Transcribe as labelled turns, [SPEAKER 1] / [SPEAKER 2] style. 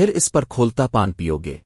[SPEAKER 1] پھر اس پر کھولتا پان پیو گے۔